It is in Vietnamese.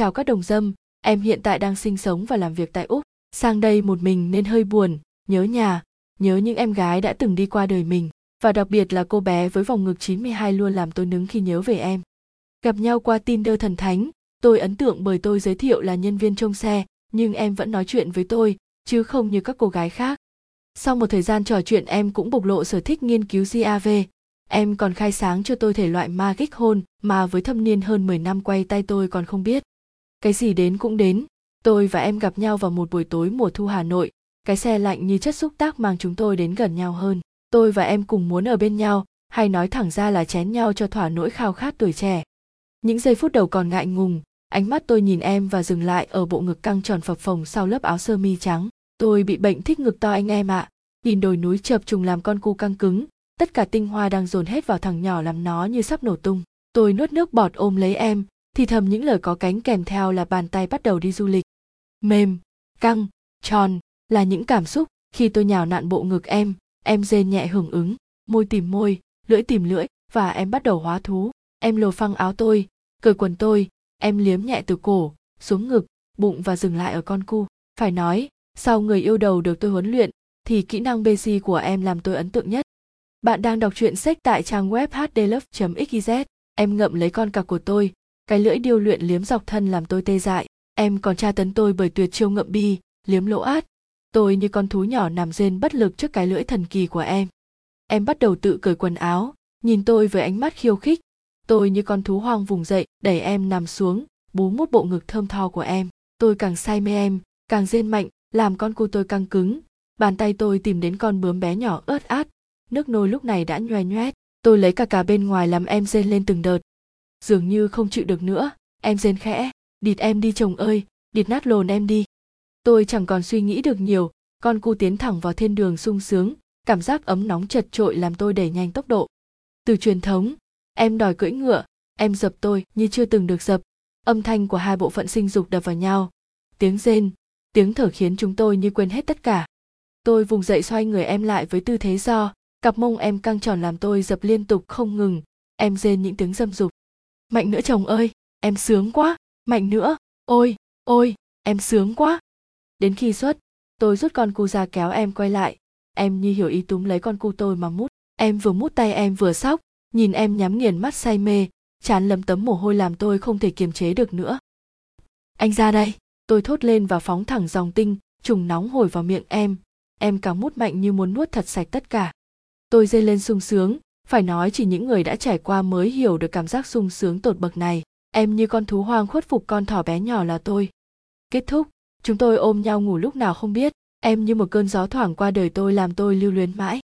chào các đồng dâm em hiện tại đang sinh sống và làm việc tại úc sang đây một mình nên hơi buồn nhớ nhà nhớ những em gái đã từng đi qua đời mình và đặc biệt là cô bé với vòng ngực 92 luôn làm tôi nứng khi nhớ về em. Gặp nhau qua Tinder thần thánh, tôi ấn tượng bởi tôi giới thiệu là nhân viên trông xe, nhưng em vẫn nói chuyện với tôi, chứ không như các cô gái khác. Sau một thời gian trò chuyện em cũng bộc lộ sở thích nghiên cứu GAV. Em còn khai sáng cho tôi thể loại magic hôn mà với thâm niên hơn 10 năm quay tay tôi còn không biết. Cái gì đến cũng đến, tôi và em gặp nhau vào một buổi tối mùa thu Hà Nội, cái xe lạnh như chất xúc tác mang chúng tôi đến gần nhau hơn. Tôi và em cùng muốn ở bên nhau, hay nói thẳng ra là chén nhau cho thỏa nỗi khao khát tuổi trẻ. Những giây phút đầu còn ngại ngùng, ánh mắt tôi nhìn em và dừng lại ở bộ ngực căng tròn phập phồng sau lớp áo sơ mi trắng. Tôi bị bệnh thích ngực to anh em ạ. Nhìn đồi núi chập trùng làm con cu căng cứng tất cả tinh hoa đang dồn hết vào thằng nhỏ làm nó như sắp nổ tung. Tôi nuốt nước bọt ôm lấy em thì thầm những lời có cánh kèm theo là bàn tay bắt đầu đi du lịch. Mềm, căng, tròn là những cảm xúc khi tôi nhào nặn bộ ngực em em rên nhẹ hưởng ứng, môi tìm môi, lưỡi tìm lưỡi và em bắt đầu hóa thú. Em lồ phăng áo tôi, cởi quần tôi, em liếm nhẹ từ cổ, xuống ngực, bụng và dừng lại ở con cu. Phải nói, sau người yêu đầu được tôi huấn luyện thì kỹ năng bc của em làm tôi ấn tượng nhất. Bạn đang đọc truyện sách tại trang web hdlove xyz. Em ngậm lấy con cặc của tôi cái lưỡi điêu luyện liếm dọc thân làm tôi tê dại. Em còn tra tấn tôi bởi tuyệt chiêu ngậm bi, liếm lỗ át. Tôi như con thú nhỏ nằm rên bất lực trước cái lưỡi thần kỳ của em. Em bắt đầu tự cởi quần áo, nhìn tôi với ánh mắt khiêu khích. Tôi như con thú hoang vùng dậy, đẩy em nằm xuống, bú mút bộ ngực thơm tho của em. Tôi càng say mê em, càng rên mạnh, làm con cu tôi căng cứng. Bàn tay tôi tìm đến con bướm bé nhỏ ớt át. Nước nôi lúc này đã nhoe nhoét tôi lấy cả cả bên ngoài làm em rên lên từng đợt dường như không chịu được nữa. Em rên khẽ. Địt em đi chồng ơi. Địt nát lồn em đi. Tôi chẳng còn suy nghĩ được nhiều. Con cu tiến thẳng vào thiên đường sung sướng. Cảm giác ấm nóng chật trội làm tôi đẩy nhanh tốc độ. Từ truyền thống, em đòi cưỡi ngựa. Em dập tôi như chưa từng được dập. Âm thanh của hai bộ phận sinh dục đập vào nhau. Tiếng rên, tiếng thở khiến chúng tôi như quên hết tất cả. Tôi vùng dậy xoay người em lại với tư thế do. Cặp mông em căng tròn làm tôi dập liên tục không ngừng. Em rên những tiếng dâm dục mạnh nữa chồng ơi, em sướng quá. Mạnh nữa. Ôi ôi, em sướng quá. Đến khi xuất, tôi rút con cu ra kéo em quay lại. Em như hiểu ý túm lấy con cu tôi mà mút. Em vừa mút tay em vừa sóc. Nhìn em nhắm nghiền mắt say mê, chán lấm tấm mồ hôi làm tôi không thể kiềm chế được nữa. Anh ra đây. Tôi thốt lên và phóng thẳng dòng tinh, trùng nóng hồi vào miệng em. Em càng mút mạnh như muốn nuốt thật sạch tất cả. Tôi dây lên sung sướng phải nói chỉ những người đã trải qua mới hiểu được cảm giác sung sướng tột bậc này, em như con thú hoang khuất phục con thỏ bé nhỏ là tôi. Kết thúc, chúng tôi ôm nhau ngủ lúc nào không biết, em như một cơn gió thoảng qua đời tôi làm tôi lưu luyến mãi.